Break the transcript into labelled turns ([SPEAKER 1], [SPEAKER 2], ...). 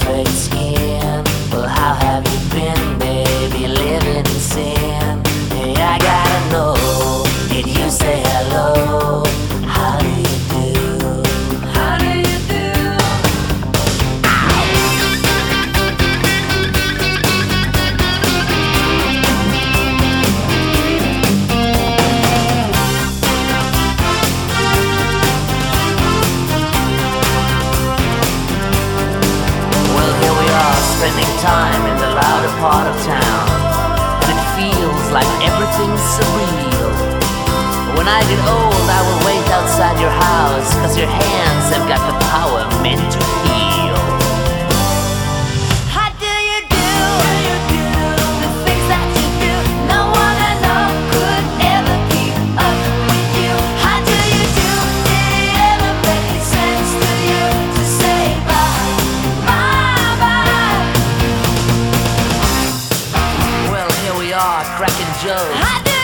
[SPEAKER 1] Perfect spending time in the louder part of town. And it feels like everything's surreal. When I get old, I will wait outside your house, cause your hands are Cracking Joe.